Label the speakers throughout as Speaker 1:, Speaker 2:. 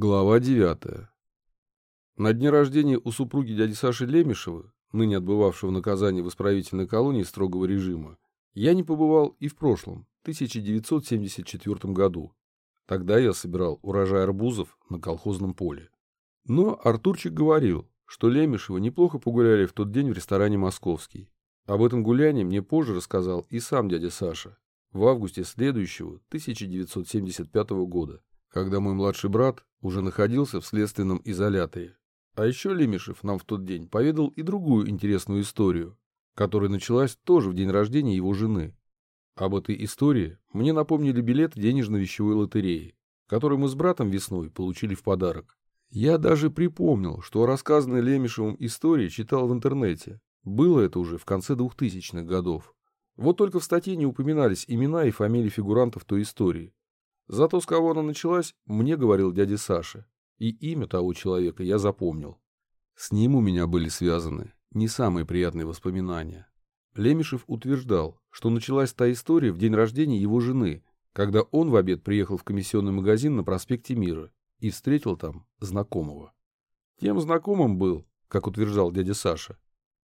Speaker 1: Глава 9. На дне рождения у супруги дяди Саши Лемешева, ныне отбывавшего наказание в исправительной колонии строгого режима, я не побывал и в прошлом, 1974 году. Тогда я собирал урожай арбузов на колхозном поле. Но Артурчик говорил, что Лемешева неплохо погуляли в тот день в ресторане «Московский». Об этом гулянии мне позже рассказал и сам дядя Саша в августе следующего 1975 года когда мой младший брат уже находился в следственном изоляторе. А еще Лемешев нам в тот день поведал и другую интересную историю, которая началась тоже в день рождения его жены. Об этой истории мне напомнили билет денежно-вещевой лотереи, который мы с братом весной получили в подарок. Я даже припомнил, что рассказанной Лемешевым истории читал в интернете. Было это уже в конце двухтысячных годов. Вот только в статье не упоминались имена и фамилии фигурантов той истории. Зато с кого она началась, мне говорил дядя Саша. И имя того человека я запомнил. С ним у меня были связаны не самые приятные воспоминания. Лемешев утверждал, что началась та история в день рождения его жены, когда он в обед приехал в комиссионный магазин на проспекте Мира и встретил там знакомого. Тем знакомым был, как утверждал дядя Саша,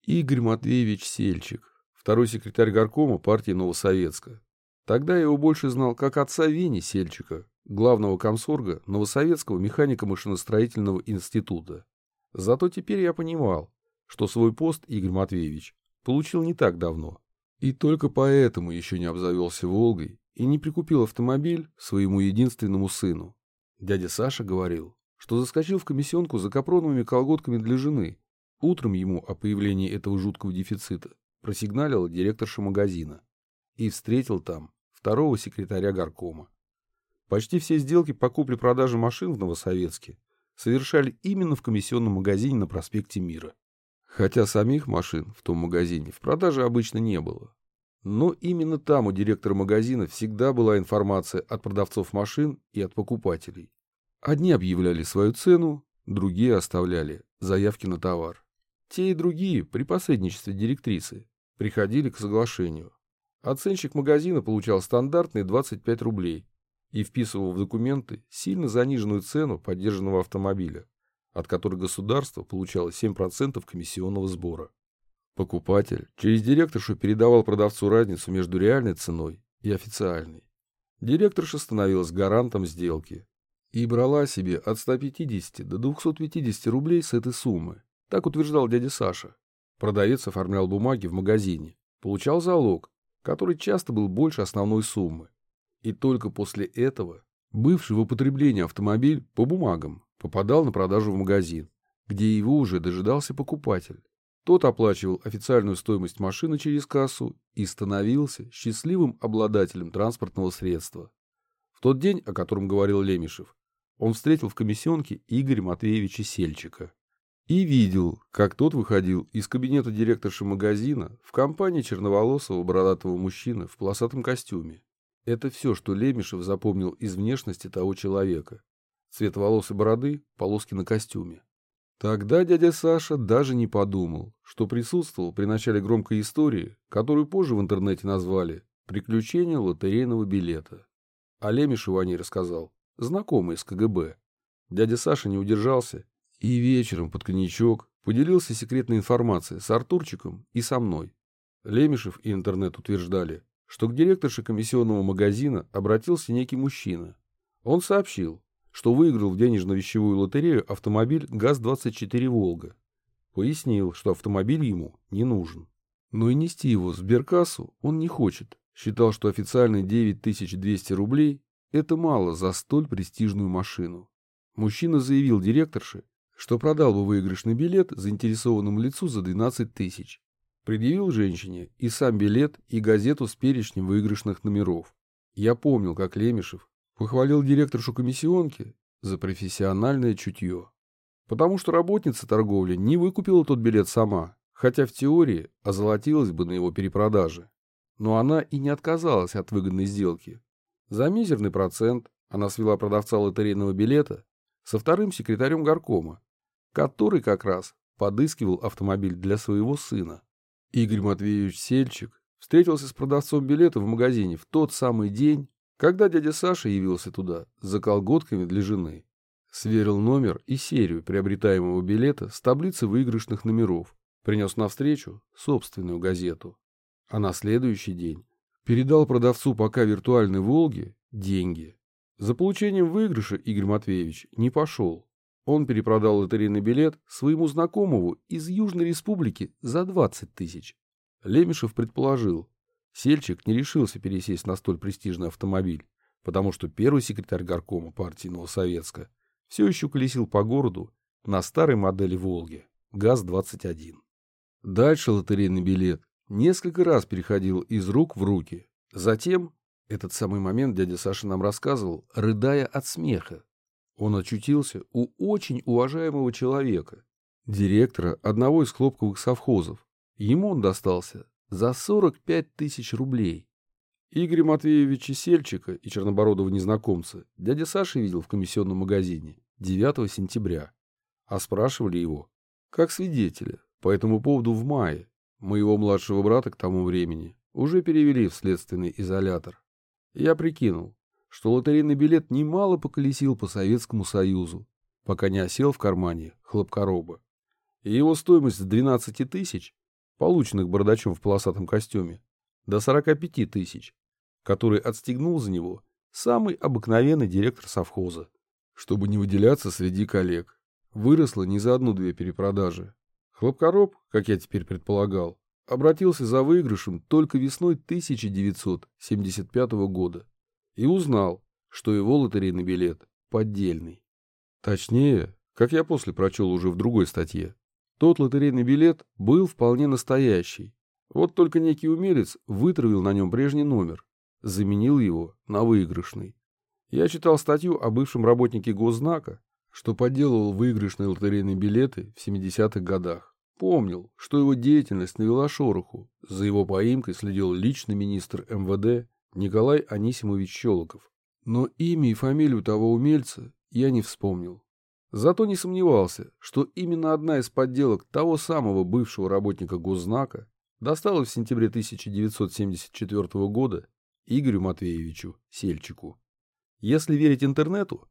Speaker 1: Игорь Матвеевич Сельчик, второй секретарь горкома партии Новосоветска, Тогда я его больше знал как отца Вени Сельчика, главного комсорга Новосоветского механико-машиностроительного института. Зато теперь я понимал, что свой пост Игорь Матвеевич получил не так давно. И только поэтому еще не обзавелся «Волгой» и не прикупил автомобиль своему единственному сыну. Дядя Саша говорил, что заскочил в комиссионку за капроновыми колготками для жены. Утром ему о появлении этого жуткого дефицита просигналила директорша магазина и встретил там второго секретаря горкома. Почти все сделки по купле-продаже машин в Новосоветске совершали именно в комиссионном магазине на проспекте Мира. Хотя самих машин в том магазине в продаже обычно не было. Но именно там у директора магазина всегда была информация от продавцов машин и от покупателей. Одни объявляли свою цену, другие оставляли заявки на товар. Те и другие при посредничестве директрисы приходили к соглашению. Оценщик магазина получал стандартные 25 рублей и вписывал в документы сильно заниженную цену поддержанного автомобиля, от которой государство получало 7% комиссионного сбора. Покупатель через директоршу передавал продавцу разницу между реальной ценой и официальной. Директорша становилась гарантом сделки и брала себе от 150 до 250 рублей с этой суммы. Так утверждал дядя Саша. Продавец оформлял бумаги в магазине, получал залог который часто был больше основной суммы. И только после этого бывший в употреблении автомобиль по бумагам попадал на продажу в магазин, где его уже дожидался покупатель. Тот оплачивал официальную стоимость машины через кассу и становился счастливым обладателем транспортного средства. В тот день, о котором говорил Лемешев, он встретил в комиссионке Игоря Матвеевича Сельчика и видел, как тот выходил из кабинета директорши магазина в компании черноволосого бородатого мужчины в полосатом костюме. Это все, что Лемешев запомнил из внешности того человека. Цвет волос и бороды, полоски на костюме. Тогда дядя Саша даже не подумал, что присутствовал при начале громкой истории, которую позже в интернете назвали «Приключения лотерейного билета». А Лемешеву о ней рассказал знакомый из КГБ. Дядя Саша не удержался и вечером под коньячок поделился секретной информацией с Артурчиком и со мной. Лемешев и интернет утверждали, что к директорше комиссионного магазина обратился некий мужчина. Он сообщил, что выиграл в денежно-вещевую лотерею автомобиль ГАЗ-24 «Волга». Пояснил, что автомобиль ему не нужен. Но и нести его в сберкассу он не хочет. Считал, что официальные 9200 рублей – это мало за столь престижную машину. Мужчина заявил директорше, что продал бы выигрышный билет заинтересованному лицу за 12 тысяч. Предъявил женщине и сам билет, и газету с перечнем выигрышных номеров. Я помнил, как Лемешев похвалил директоршу комиссионки за профессиональное чутье. Потому что работница торговли не выкупила тот билет сама, хотя в теории озолотилась бы на его перепродаже. Но она и не отказалась от выгодной сделки. За мизерный процент она свела продавца лотерейного билета со вторым секретарем горкома, который как раз подыскивал автомобиль для своего сына. Игорь Матвеевич Сельчик встретился с продавцом билета в магазине в тот самый день, когда дядя Саша явился туда за колготками для жены. Сверил номер и серию приобретаемого билета с таблицы выигрышных номеров. Принес навстречу собственную газету. А на следующий день передал продавцу пока виртуальной «Волги» деньги. За получением выигрыша Игорь Матвеевич не пошел. Он перепродал лотерейный билет своему знакомому из Южной Республики за 20 тысяч. Лемешев предположил, Сельчик не решился пересесть на столь престижный автомобиль, потому что первый секретарь горкома партии Новосоветска все еще колесил по городу на старой модели «Волги» ГАЗ-21. Дальше лотерейный билет несколько раз переходил из рук в руки. Затем, этот самый момент дядя Саша нам рассказывал, рыдая от смеха, он очутился у очень уважаемого человека, директора одного из хлопковых совхозов. Ему он достался за 45 тысяч рублей. Игоря Матвеевича Сельчика и чернобородого незнакомца дядя Саша видел в комиссионном магазине 9 сентября, а спрашивали его как свидетеля по этому поводу в мае. Моего младшего брата к тому времени уже перевели в следственный изолятор. Я прикинул, что лотерейный билет немало поколесил по Советскому Союзу, пока не осел в кармане хлопкороба. И его стоимость с 12 тысяч, полученных бардачом в полосатом костюме, до 45 тысяч, который отстегнул за него самый обыкновенный директор совхоза, чтобы не выделяться среди коллег. Выросло не за одну-две перепродажи. Хлопкороб, как я теперь предполагал, обратился за выигрышем только весной 1975 года и узнал, что его лотерейный билет поддельный. Точнее, как я после прочел уже в другой статье, тот лотерейный билет был вполне настоящий. Вот только некий умелец вытравил на нем прежний номер, заменил его на выигрышный. Я читал статью о бывшем работнике Госзнака, что подделывал выигрышные лотерейные билеты в 70-х годах. Помнил, что его деятельность навела шороху. За его поимкой следил личный министр МВД Николай Анисимович Щелоков. Но имя и фамилию того умельца я не вспомнил. Зато не сомневался, что именно одна из подделок того самого бывшего работника Госзнака досталась в сентябре 1974 года Игорю Матвеевичу Сельчику. Если верить интернету,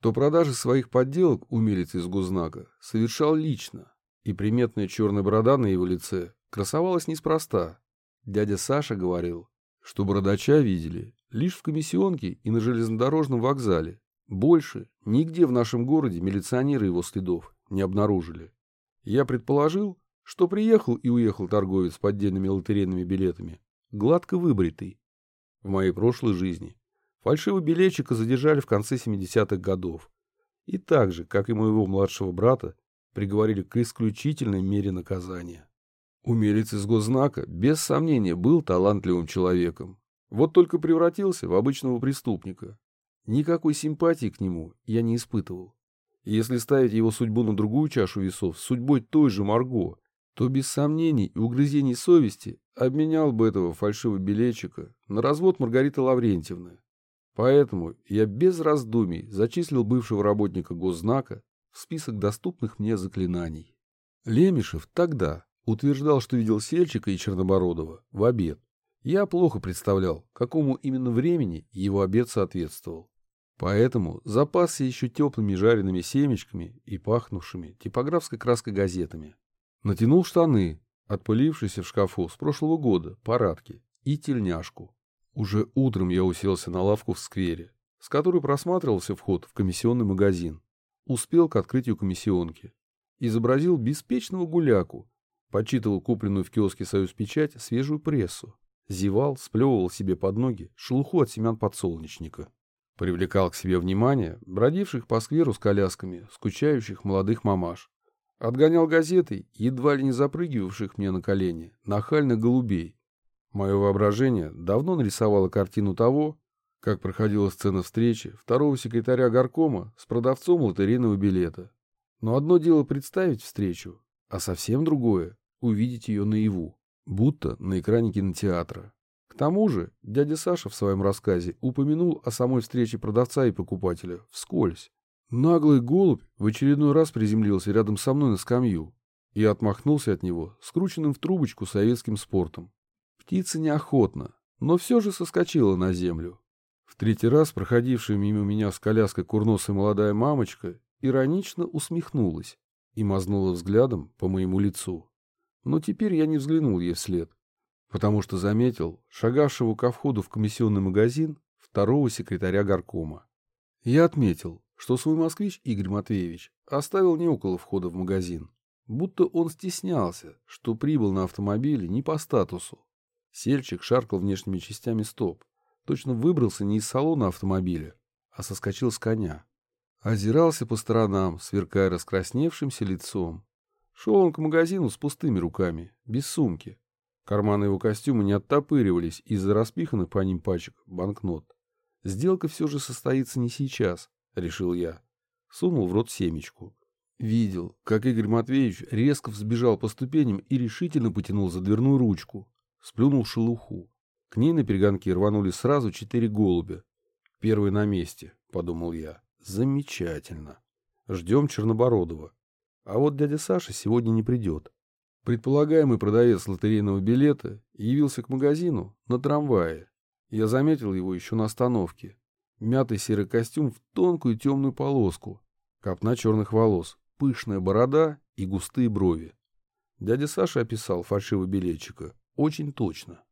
Speaker 1: то продажи своих подделок умелец из Госзнака совершал лично, и приметная черная борода на его лице красовалась неспроста. Дядя Саша говорил, что бородача видели лишь в комиссионке и на железнодорожном вокзале. Больше нигде в нашем городе милиционеры его следов не обнаружили. Я предположил, что приехал и уехал торговец с поддельными лотерейными билетами, гладко выбритый. В моей прошлой жизни фальшивого билетчика задержали в конце 70-х годов. И так же, как и моего младшего брата, приговорили к исключительной мере наказания. Умелец из госзнака, без сомнения, был талантливым человеком. Вот только превратился в обычного преступника. Никакой симпатии к нему я не испытывал. Если ставить его судьбу на другую чашу весов с судьбой той же Марго, то без сомнений и угрызений совести обменял бы этого фальшивого билетчика на развод Маргариты Лаврентьевны. Поэтому я без раздумий зачислил бывшего работника госзнака в список доступных мне заклинаний. Лемешев тогда, Утверждал, что видел Сельчика и Чернобородова в обед. Я плохо представлял, какому именно времени его обед соответствовал. Поэтому запасся еще теплыми жареными семечками и пахнувшими типографской краской газетами. Натянул штаны, отпылившиеся в шкафу с прошлого года, парадки и тельняшку. Уже утром я уселся на лавку в сквере, с которой просматривался вход в комиссионный магазин. Успел к открытию комиссионки. Изобразил беспечного гуляку, Почитывал купленную в киоске «Союз Печать» свежую прессу. Зевал, сплевывал себе под ноги шелуху от семян подсолнечника. Привлекал к себе внимание бродивших по скверу с колясками, скучающих молодых мамаш. Отгонял газетой, едва ли не запрыгивавших мне на колени, нахальных голубей. Мое воображение давно нарисовало картину того, как проходила сцена встречи второго секретаря горкома с продавцом лотерейного билета. Но одно дело представить встречу, а совсем другое — увидеть ее наяву, будто на экране кинотеатра. К тому же дядя Саша в своем рассказе упомянул о самой встрече продавца и покупателя вскользь. Наглый голубь в очередной раз приземлился рядом со мной на скамью и отмахнулся от него, скрученным в трубочку советским спортом. Птица неохотно, но все же соскочила на землю. В третий раз проходившая мимо меня с коляской курносая молодая мамочка иронично усмехнулась и мазнула взглядом по моему лицу. Но теперь я не взглянул ей вслед, потому что заметил шагавшего ко входу в комиссионный магазин второго секретаря горкома. Я отметил, что свой москвич Игорь Матвеевич оставил не около входа в магазин, будто он стеснялся, что прибыл на автомобиле не по статусу. Сельчик шаркал внешними частями стоп, точно выбрался не из салона автомобиля, а соскочил с коня. Озирался по сторонам, сверкая раскрасневшимся лицом. Шел он к магазину с пустыми руками, без сумки. Карманы его костюма не оттопыривались из-за распиханных по ним пачек банкнот. Сделка все же состоится не сейчас, решил я. Сунул в рот семечку. Видел, как Игорь Матвеевич резко взбежал по ступеням и решительно потянул за дверную ручку. Сплюнул шелуху. К ней на перегонке рванули сразу четыре голубя. Первый на месте, подумал я. Замечательно. Ждем Чернобородова. А вот дядя Саша сегодня не придет. Предполагаемый продавец лотерейного билета явился к магазину на трамвае. Я заметил его еще на остановке. Мятый серый костюм в тонкую темную полоску, копна черных волос, пышная борода и густые брови. Дядя Саша описал фальшивого билетчика очень точно.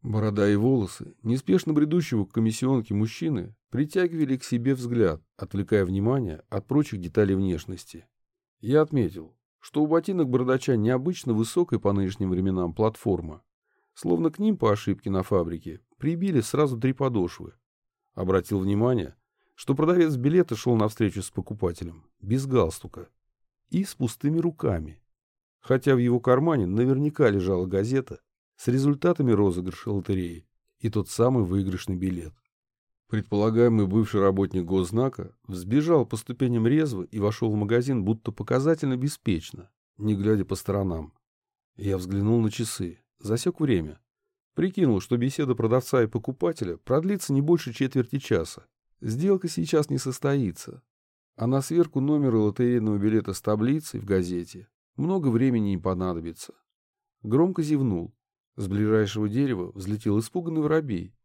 Speaker 1: Борода и волосы неспешно бредущего к комиссионке мужчины притягивали к себе взгляд, отвлекая внимание от прочих деталей внешности. Я отметил, что у ботинок бородача необычно высокая по нынешним временам платформа, словно к ним по ошибке на фабрике прибили сразу три подошвы, Обратил внимание, что продавец билета шел навстречу с покупателем, без галстука и с пустыми руками, хотя в его кармане наверняка лежала газета с результатами розыгрыша лотереи и тот самый выигрышный билет. Предполагаемый бывший работник госзнака взбежал по ступеням резво и вошел в магазин будто показательно беспечно, не глядя по сторонам. Я взглянул на часы, засек время. Прикинул, что беседа продавца и покупателя продлится не больше четверти часа. Сделка сейчас не состоится. А на сверку номера лотерейного билета с таблицей в газете много времени не понадобится. Громко зевнул. С ближайшего дерева взлетел испуганный воробей.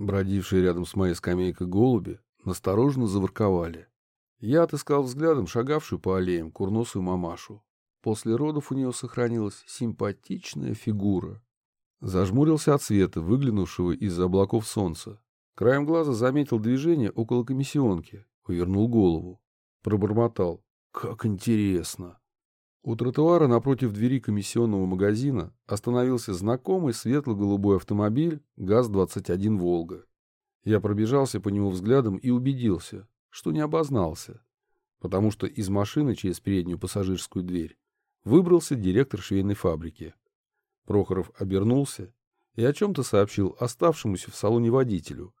Speaker 1: Бродившие рядом с моей скамейкой голуби настороженно заворковали. Я отыскал взглядом шагавшую по аллеям курносую мамашу. После родов у нее сохранилась симпатичная фигура. Зажмурился от света, выглянувшего из-за облаков солнца. Краем глаза заметил движение около комиссионки, повернул голову. Пробормотал. «Как интересно!» У тротуара напротив двери комиссионного магазина остановился знакомый светло-голубой автомобиль ГАЗ-21 «Волга». Я пробежался по нему взглядом и убедился, что не обознался, потому что из машины через переднюю пассажирскую дверь выбрался директор швейной фабрики. Прохоров обернулся и о чем-то сообщил оставшемуся в салоне водителю.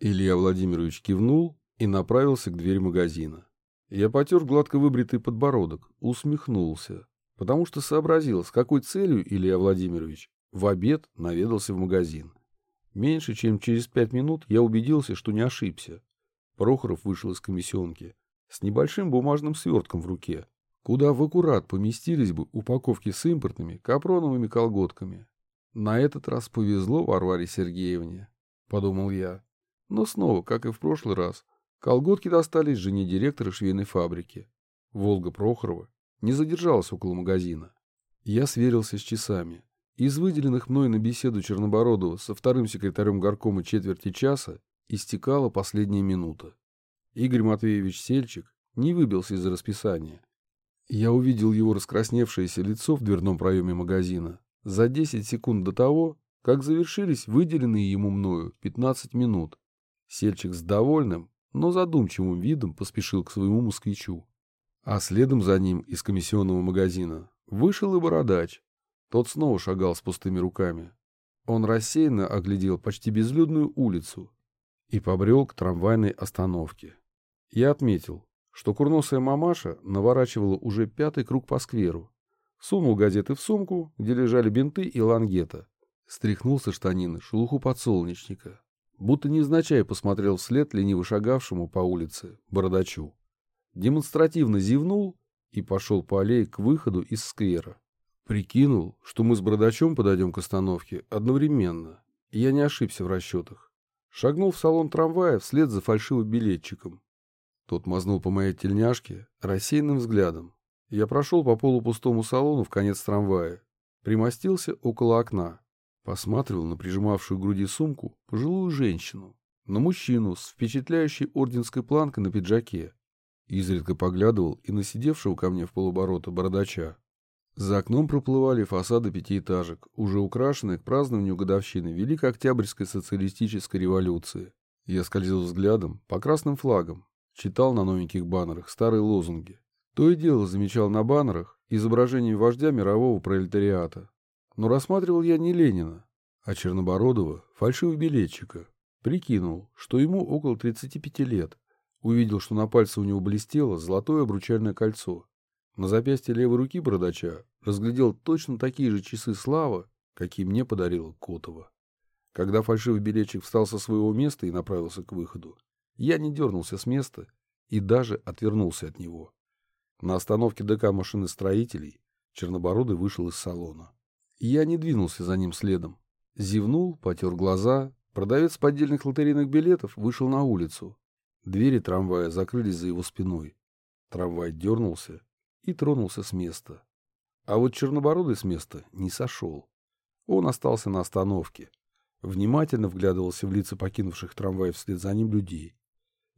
Speaker 1: Илья Владимирович кивнул и направился к двери магазина. Я потер гладко выбритый подбородок, усмехнулся, потому что сообразил, с какой целью Илья Владимирович в обед наведался в магазин. Меньше чем через пять минут я убедился, что не ошибся. Прохоров вышел из комиссионки с небольшим бумажным свертком в руке куда в аккурат поместились бы упаковки с импортными капроновыми колготками. На этот раз повезло Варваре Сергеевне, подумал я. Но снова, как и в прошлый раз, колготки достались жене директора швейной фабрики. Волга Прохорова не задержалась около магазина. Я сверился с часами. Из выделенных мной на беседу Чернобородова со вторым секретарем горкома четверти часа истекала последняя минута. Игорь Матвеевич Сельчик не выбился из расписания. Я увидел его раскрасневшееся лицо в дверном проеме магазина за 10 секунд до того, как завершились выделенные ему мною 15 минут. Сельчик с довольным, но задумчивым видом поспешил к своему москвичу. А следом за ним из комиссионного магазина вышел и бородач. Тот снова шагал с пустыми руками. Он рассеянно оглядел почти безлюдную улицу и побрел к трамвайной остановке. Я отметил, что курносая мамаша наворачивала уже пятый круг по скверу. Сунул газеты в сумку, где лежали бинты и лангета. Стряхнул со штанины шелуху подсолнечника. Будто невзначай посмотрел вслед лениво шагавшему по улице бородачу. Демонстративно зевнул и пошел по аллее к выходу из сквера. Прикинул, что мы с бородачом подойдем к остановке одновременно. И я не ошибся в расчетах. Шагнул в салон трамвая вслед за фальшивым билетчиком. Тот мазнул по моей тельняшке рассеянным взглядом. Я прошел по полупустому салону в конец трамвая, примостился около окна, посматривал на прижимавшую к груди сумку пожилую женщину, на мужчину с впечатляющей орденской планкой на пиджаке, изредка поглядывал и на сидевшего ко мне в полуборота бородача. За окном проплывали фасады пятиэтажек, уже украшенные к празднованию годовщины Великой Октябрьской социалистической революции. Я скользил взглядом по красным флагам, читал на новеньких баннерах старые лозунги. То и дело замечал на баннерах изображение вождя мирового пролетариата. Но рассматривал я не Ленина, а Чернобородова, фальшивого-билетчика. Прикинул, что ему около 35 лет. Увидел, что на пальце у него блестело золотое обручальное кольцо. На запястье левой руки бродача разглядел точно такие же часы слава, какие мне подарила Котова. Когда фальшивый билетчик встал со своего места и направился к выходу, я не дернулся с места и даже отвернулся от него. На остановке ДК машины строителей Чернобородый вышел из салона. Я не двинулся за ним следом. Зевнул, потер глаза. Продавец поддельных лотерейных билетов вышел на улицу. Двери трамвая закрылись за его спиной. Трамвай дернулся и тронулся с места. А вот Чернобородый с места не сошел. Он остался на остановке, внимательно вглядывался в лица покинувших трамвай вслед за ним людей.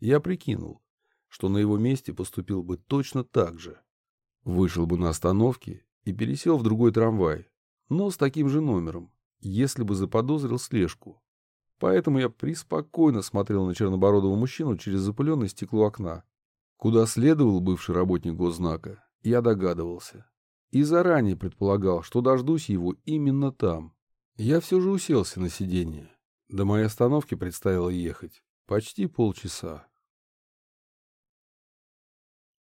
Speaker 1: Я прикинул, что на его месте поступил бы точно так же. Вышел бы на остановке и пересел в другой трамвай, но с таким же номером, если бы заподозрил слежку. Поэтому я приспокойно смотрел на чернобородого мужчину через запыленное стекло окна. Куда следовал бывший работник госзнака, я догадывался. И заранее предполагал, что дождусь его именно там. Я все же уселся на сиденье. До моей остановки предстояло ехать почти полчаса.